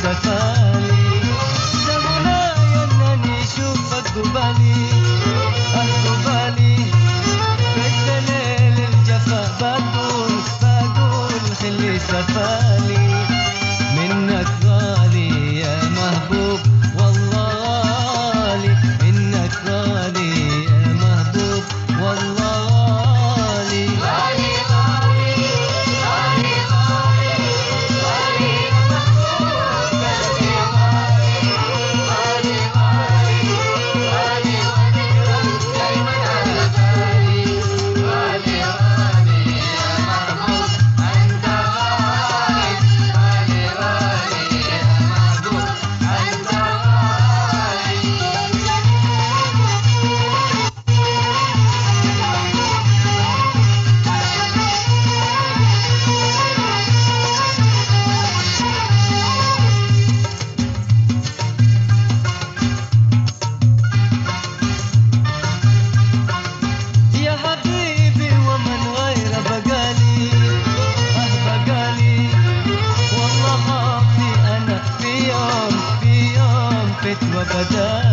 sefer وبدأ